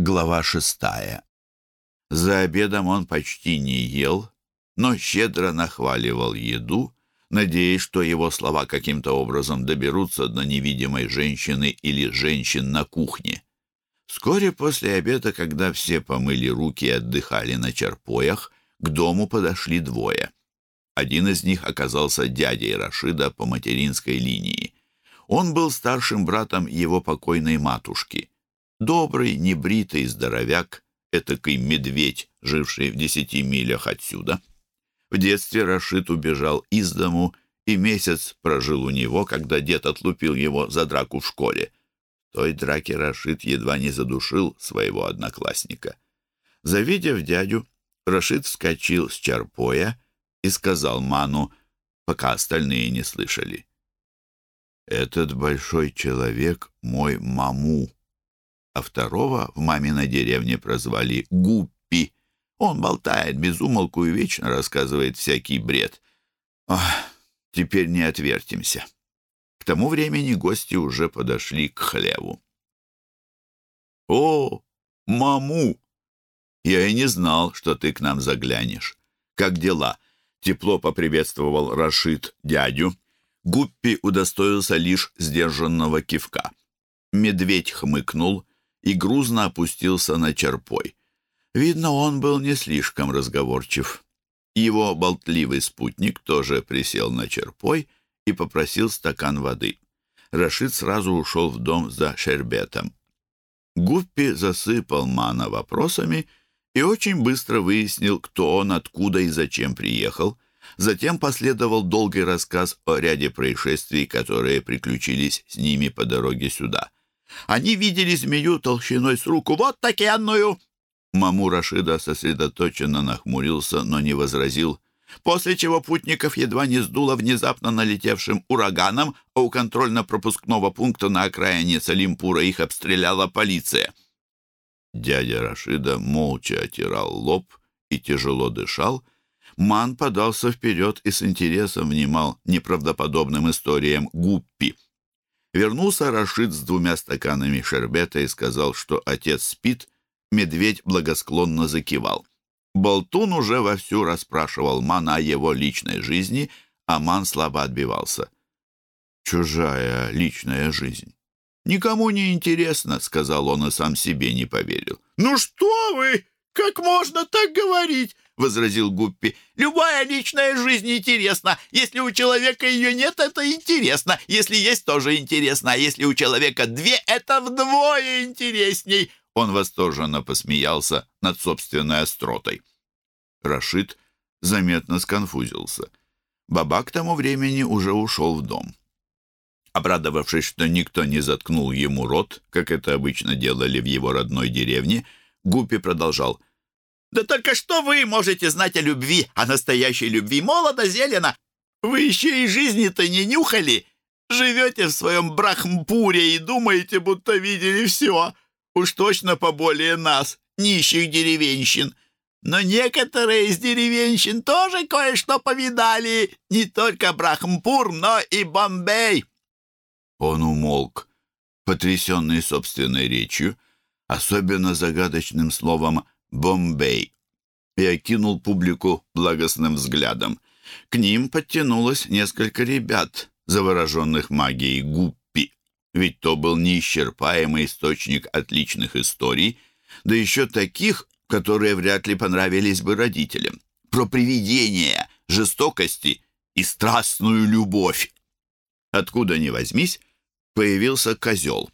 Глава шестая. За обедом он почти не ел, но щедро нахваливал еду, надеясь, что его слова каким-то образом доберутся до невидимой женщины или женщин на кухне. Вскоре после обеда, когда все помыли руки и отдыхали на черпоях, к дому подошли двое. Один из них оказался дядей Рашида по материнской линии. Он был старшим братом его покойной матушки — Добрый, небритый здоровяк, этакий медведь, живший в десяти милях отсюда. В детстве Рашид убежал из дому и месяц прожил у него, когда дед отлупил его за драку в школе. В той драке Рашид едва не задушил своего одноклассника. Завидев дядю, Рашид вскочил с чарпоя и сказал Ману, пока остальные не слышали. «Этот большой человек — мой маму а второго в маминой деревне прозвали Гуппи. Он болтает без умолку и вечно рассказывает всякий бред. Ох, теперь не отвертимся. К тому времени гости уже подошли к хлеву. «О, маму! Я и не знал, что ты к нам заглянешь. Как дела?» Тепло поприветствовал Рашид дядю. Гуппи удостоился лишь сдержанного кивка. Медведь хмыкнул и грузно опустился на черпой. Видно, он был не слишком разговорчив. Его болтливый спутник тоже присел на черпой и попросил стакан воды. Рашид сразу ушел в дом за шербетом. Гуппи засыпал Мана вопросами и очень быстро выяснил, кто он, откуда и зачем приехал. Затем последовал долгий рассказ о ряде происшествий, которые приключились с ними по дороге сюда. Они видели змею толщиной с руку, вот такенную!» Маму Рашида сосредоточенно нахмурился, но не возразил, после чего путников едва не сдуло внезапно налетевшим ураганом, а у контрольно-пропускного пункта на окраине Салимпура их обстреляла полиция. Дядя Рашида молча отирал лоб и тяжело дышал. Ман подался вперед и с интересом внимал неправдоподобным историям Гуппи. Вернулся Рашид с двумя стаканами шербета и сказал, что отец спит. Медведь благосклонно закивал. Болтун уже вовсю расспрашивал Мана о его личной жизни, а Ман слабо отбивался. «Чужая личная жизнь». «Никому не интересно», — сказал он и сам себе не поверил. «Ну что вы! Как можно так говорить? — возразил Гуппи. «Любая личная жизнь интересна. Если у человека ее нет, это интересно. Если есть, тоже интересно. А если у человека две, это вдвое интересней». Он восторженно посмеялся над собственной остротой. Рашид заметно сконфузился. Баба к тому времени уже ушел в дом. Обрадовавшись, что никто не заткнул ему рот, как это обычно делали в его родной деревне, Гуппи продолжал — да только что вы можете знать о любви, о настоящей любви, молодо, зелено. Вы еще и жизни-то не нюхали. Живете в своем брахмпуре и думаете, будто видели все. Уж точно поболее нас, нищих деревенщин. Но некоторые из деревенщин тоже кое-что повидали. Не только Брахмпур, но и Бомбей. Он умолк, потрясенный собственной речью, особенно загадочным словом Бомбей и окинул публику благостным взглядом. К ним подтянулось несколько ребят, завороженных магией Гуппи, ведь то был неисчерпаемый источник отличных историй, да еще таких, которые вряд ли понравились бы родителям, про привидения, жестокости и страстную любовь. Откуда ни возьмись, появился козел.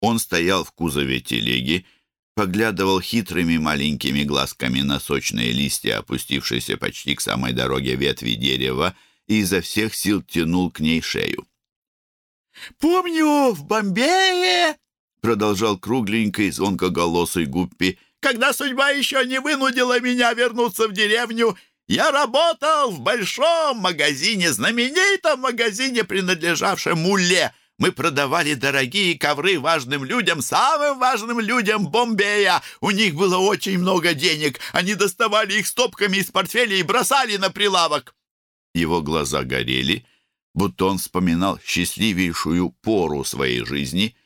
Он стоял в кузове телеги поглядывал хитрыми маленькими глазками на сочные листья, опустившиеся почти к самой дороге ветви дерева, и изо всех сил тянул к ней шею. «Помню, в Бомбее!» — продолжал кругленький звонкоголосый Гуппи. «Когда судьба еще не вынудила меня вернуться в деревню, я работал в большом магазине, знаменитом магазине, принадлежавшем Муле. Мы продавали дорогие ковры важным людям, самым важным людям Бомбея. У них было очень много денег. Они доставали их стопками из портфеля и бросали на прилавок. Его глаза горели, будто он вспоминал счастливейшую пору своей жизни.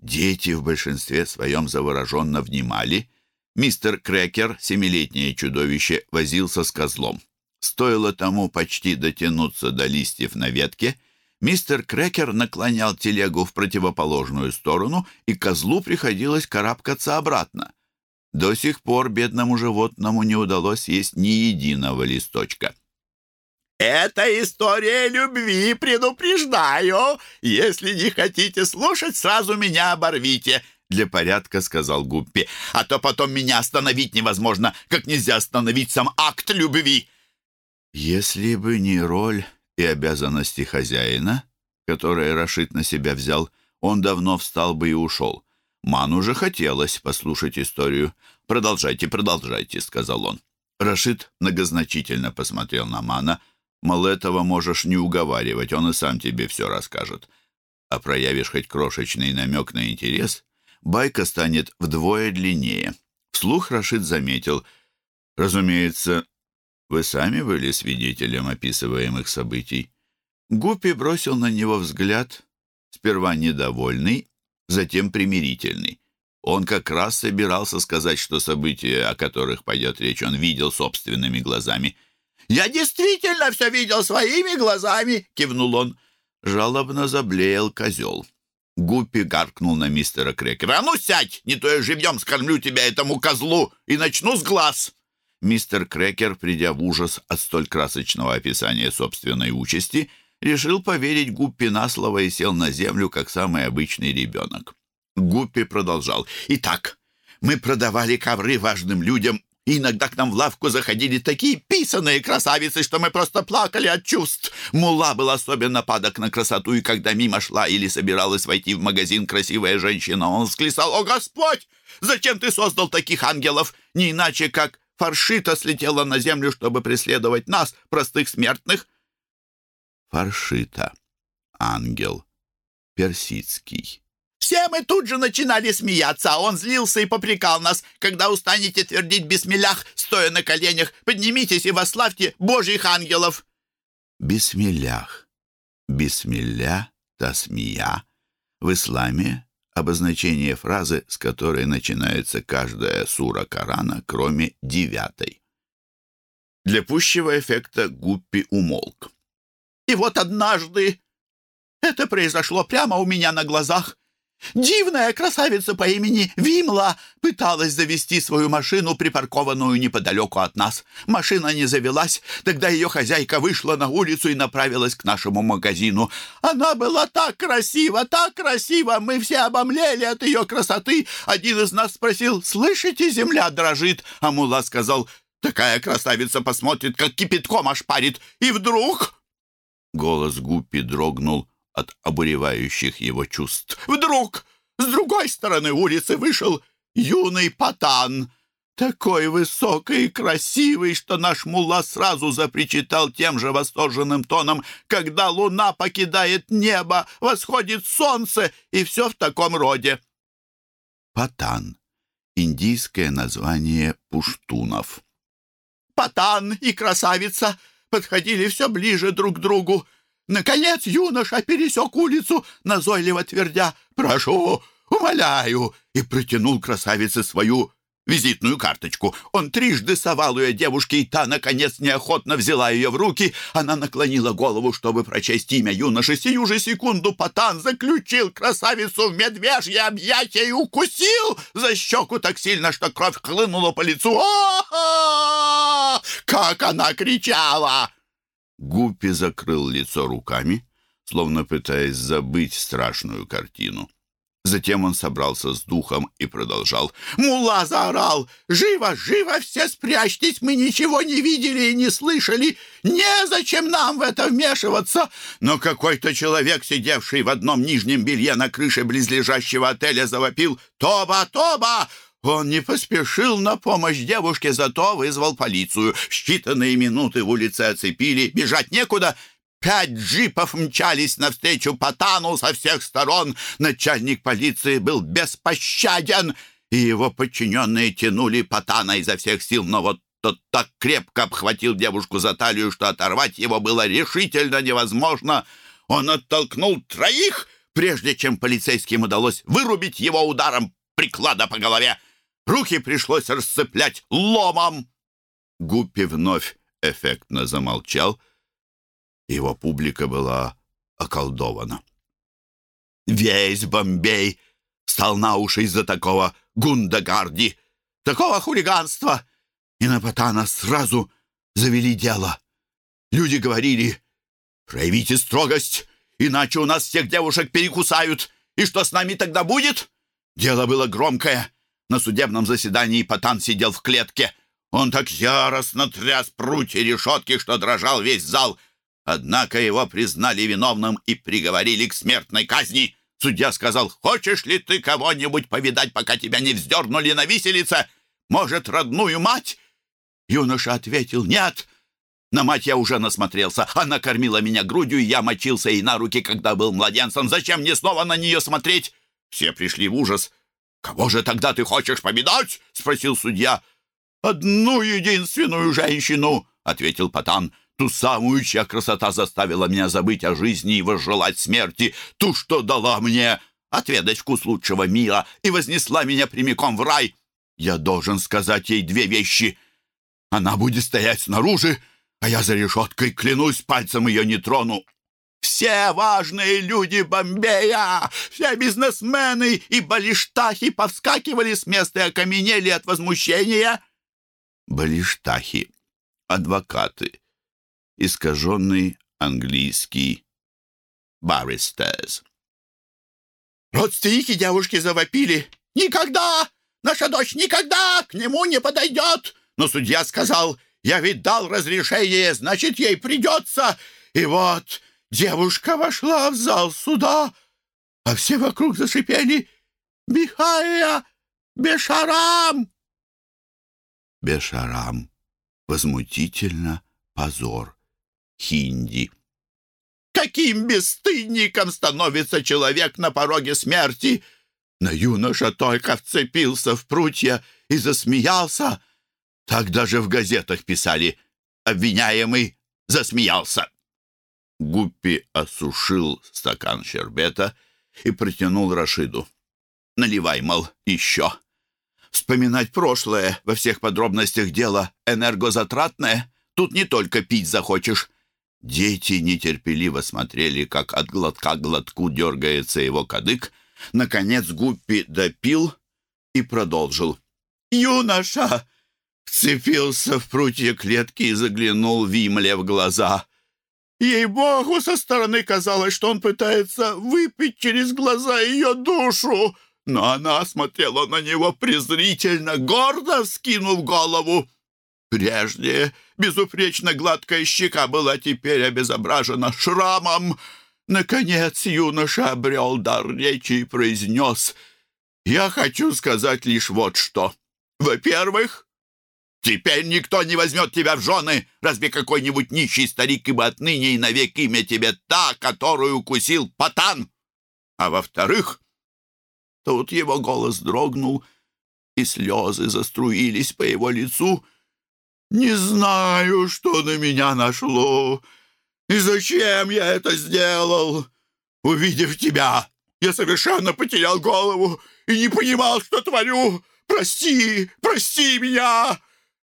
Дети в большинстве своем завороженно внимали. Мистер Крекер, семилетнее чудовище, возился с козлом. Стоило тому почти дотянуться до листьев на ветке, мистер Крекер наклонял телегу в противоположную сторону, и козлу приходилось карабкаться обратно. До сих пор бедному животному не удалось есть ни единого листочка. «Это история любви, предупреждаю. Если не хотите слушать, сразу меня оборвите», — для порядка сказал Гуппи. «А то потом меня остановить невозможно, как нельзя остановить сам акт любви». Если бы не роль и обязанности хозяина, которые Рашид на себя взял, он давно встал бы и ушел. Ману же хотелось послушать историю. «Продолжайте, продолжайте», — сказал он. Рашид многозначительно посмотрел на Мана. «Мол, этого можешь не уговаривать, он и сам тебе все расскажет. А проявишь хоть крошечный намек на интерес, байка станет вдвое длиннее». Вслух Рашид заметил. «Разумеется, вы сами были свидетелем описываемых событий. Гуппи бросил на него взгляд, сперва недовольный, затем примирительный. Он как раз собирался сказать, что события, о которых пойдет речь, он видел собственными глазами. «Я действительно все видел своими глазами!» — кивнул он. Жалобно заблеял козел. Гуппи гаркнул на мистера Крекера. «А ну сядь! Не то я живьем скормлю тебя этому козлу и начну с глаз!» Мистер Крекер, придя в ужас от столь красочного описания собственной участи, решил поверить Гуппи на слово и сел на землю, как самый обычный ребенок. Гуппи продолжал. «Итак, мы продавали ковры важным людям, и иногда к нам в лавку заходили такие писаные красавицы, что мы просто плакали от чувств. Мула был особенно падок на красоту, и когда мимо шла или собиралась войти в магазин красивая женщина, он склесал, «О, Господь! Зачем ты создал таких ангелов? Не иначе, как Фаршита слетела на землю, чтобы преследовать нас, простых смертных. Фаршита. Ангел. Персидский. Все мы тут же начинали смеяться, а он злился и попрекал нас. Когда устанете твердить бисмиллях, стоя на коленях, поднимитесь и вославьте Божьих ангелов. Бисмиллях. Бисмилля, тасмия. В исламе обозначение фразы, с которой начинается каждая сура Корана, кроме девятой. Для пущего эффекта Гуппи умолк. «И вот однажды это произошло прямо у меня на глазах. Дивная красавица по имени Вимла пыталась завести свою машину, припаркованную неподалеку от нас. Машина не завелась, тогда ее хозяйка вышла на улицу и направилась к нашему магазину. Она была так красива, так красива, мы все обомлели от ее красоты. Один из нас спросил, «Слышите, земля дрожит?» А Мула сказал, «Такая красавица посмотрит, как кипятком ошпарит». И вдруг... Голос Гуппи дрогнул, от обуревающих его чувств. Вдруг с другой стороны улицы вышел юный патан, такой высокий и красивый, что наш мулла сразу запричитал тем же восторженным тоном, когда луна покидает небо, восходит солнце, и все в таком роде. Патан. Индийское название пуштунов. Патан и красавица подходили все ближе друг к другу. Наконец юноша пересек улицу, назойливо твердя «Прошу, умоляю!» и протянул красавице свою визитную карточку. Он трижды совал ее девушке, и та, наконец, неохотно взяла ее в руки. Она наклонила голову, чтобы прочесть имя юноши. Сию же секунду Потан заключил красавицу в медвежье объятие и укусил за щеку так сильно, что кровь хлынула по лицу. О, Как она кричала! Гуппи закрыл лицо руками, словно пытаясь забыть страшную картину. Затем он собрался с духом и продолжал. «Мула заорал! Живо, живо все спрячьтесь! Мы ничего не видели и не слышали! Незачем нам в это вмешиваться!» Но какой-то человек, сидевший в одном нижнем белье на крыше близлежащего отеля, завопил «Тоба, Тоба! Он не поспешил на помощь девушке, зато вызвал полицию. В считанные минуты улицы оцепили, бежать некуда. Пять джипов мчались навстречу Потану со всех сторон. Начальник полиции был беспощаден, и его подчиненные тянули Потана изо всех сил, но вот тот так крепко обхватил девушку за талию, что оторвать его было решительно невозможно. Он оттолкнул троих — прежде чем полицейским удалось вырубить его ударом приклада по голове. Руки пришлось расцеплять ломом. Гуппи вновь эффектно замолчал. Его публика была околдована. Весь Бомбей стал на уши из-за такого гундагарди, такого хулиганства. И на Патана сразу завели дело. Люди говорили, проявите строгость, иначе у нас всех девушек перекусают. И что с нами тогда будет? Дело было громкое. На судебном заседании Патан сидел в клетке. Он так яростно тряс прутья решетки, что дрожал весь зал. Однако его признали виновным и приговорили к смертной казни. Судья сказал, «Хочешь ли ты кого-нибудь повидать, пока тебя не вздернули на виселице? Может, родную мать?» Юноша ответил, «Нет, на мать я уже насмотрелся. Она кормила меня грудью, и я мочился ей на руки, когда был младенцем. Зачем мне снова на нее смотреть?» Все пришли в ужас. «Кого же тогда ты хочешь победать?» — спросил судья. «Одну единственную женщину», — ответил Патан. «Ту самую, чья красота заставила меня забыть о жизни и возжелать смерти. Ту, что дала мне отведать вкус лучшего мира и вознесла меня прямиком в рай. Я должен сказать ей две вещи. Она будет стоять снаружи, а я за решеткой, клянусь, пальцем ее не трону. Все важные люди Бомбея, все бизнесмены и балиштахи повскакивали с места и окаменели от возмущения. Балиштахи, адвокаты, искаженный английский, баристерс. Родственники девушки завопили. «Никогда! Наша дочь никогда к нему не подойдет!» Но судья сказал, я ведь дал разрешение, значит, ей придется. И вот девушка вошла в зал суда, а все вокруг зашипели «Бихая! Бешарам!» Бешарам. Возмутительно. Позор. Хинди. Каким бесстыдником становится человек на пороге смерти! Но юноша только вцепился в прутья и засмеялся — так даже в газетах писали. Обвиняемый засмеялся. Гуппи осушил стакан щербета и протянул Рашиду. «Наливай, мол, еще». Вспоминать прошлое во всех подробностях дела энергозатратное. Тут не только пить захочешь. Дети нетерпеливо смотрели, как от глотка к глотку дергается его кадык. Наконец Гуппи допил и продолжил. «Юноша, вцепился в прутья клетки и заглянул Вимле в глаза. Ей-богу, со стороны казалось, что он пытается выпить через глаза ее душу, но она смотрела на него презрительно, гордо вскинув голову. Прежде безупречно гладкая щека была теперь обезображена шрамом. Наконец юноша обрел дар речи и произнес «Я хочу сказать лишь вот что. Во-первых, Теперь никто не возьмет тебя в жены, разве какой-нибудь нищий старик, ибо отныне и навек имя тебе та, которую укусил Патан. А во-вторых, тут его голос дрогнул, и слезы заструились по его лицу. «Не знаю, что на меня нашло, и зачем я это сделал. Увидев тебя, я совершенно потерял голову и не понимал, что творю. Прости, прости меня!»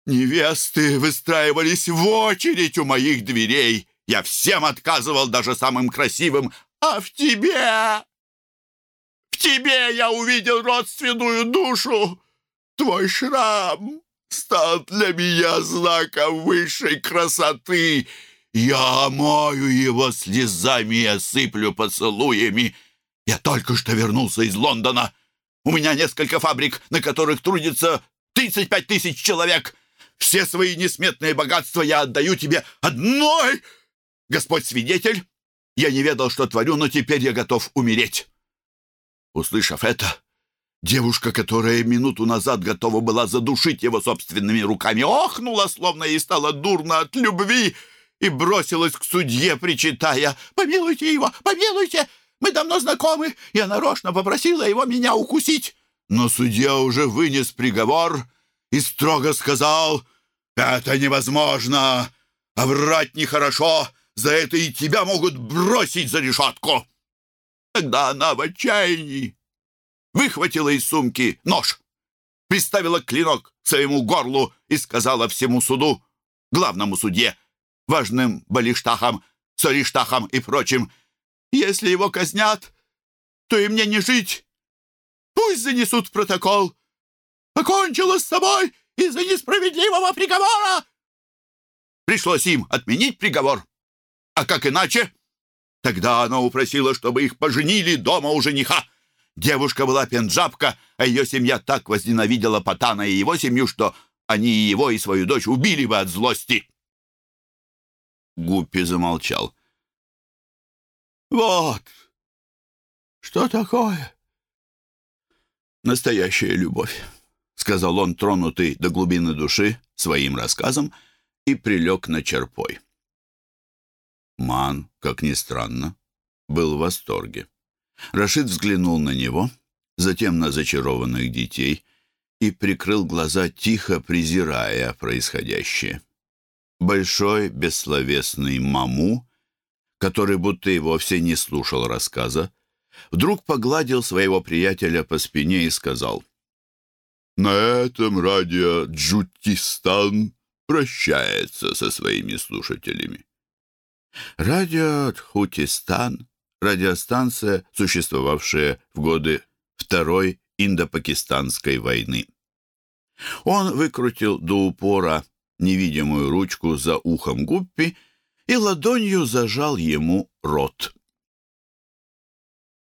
Невесты выстраивались в очередь у моих дверей. Я всем отказывал, даже самым красивым. А в тебе... В тебе я увидел родственную душу. Твой шрам стал для меня знаком высшей красоты. Я омою его слезами и осыплю поцелуями. Я только что вернулся из Лондона. У меня несколько фабрик, на которых трудится 35 тысяч человек. Все свои несметные богатства я отдаю тебе одной. Господь свидетель, я не ведал, что творю, но теперь я готов умереть». Услышав это, девушка, которая минуту назад готова была задушить его собственными руками, охнула, словно ей стало дурно от любви, и бросилась к судье, причитая «Помилуйте его, помилуйте! Мы давно знакомы. Я нарочно попросила его меня укусить». Но судья уже вынес приговор и строго сказал, «Это невозможно! А врать нехорошо! За это и тебя могут бросить за решетку!» Тогда она в отчаянии выхватила из сумки нож, приставила клинок к своему горлу и сказала всему суду, главному судье, важным балиштахам, сориштахам и прочим, «Если его казнят, то и мне не жить. Пусть занесут в протокол. Покончила с собой из-за несправедливого приговора!» Пришлось им отменить приговор. А как иначе? Тогда она упросила, чтобы их поженили дома у жениха. Девушка была пенджабка, а ее семья так возненавидела Патана и его семью, что они и его, и свою дочь убили бы от злости. Гуппи замолчал. «Вот, что такое настоящая любовь», — сказал он, тронутый до глубины души своим рассказом, и прилег на черпой. Ман, как ни странно, был в восторге. Рашид взглянул на него, затем на зачарованных детей и прикрыл глаза, тихо презирая происходящее. Большой, бессловесный Маму, который будто и вовсе не слушал рассказа, вдруг погладил своего приятеля по спине и сказал, «На этом радио Джутистан прощается со своими слушателями». Радио Тхутистан — радиостанция, существовавшая в годы Второй Индо-Пакистанской войны. Он выкрутил до упора невидимую ручку за ухом Гуппи и ладонью зажал ему рот.